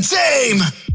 team!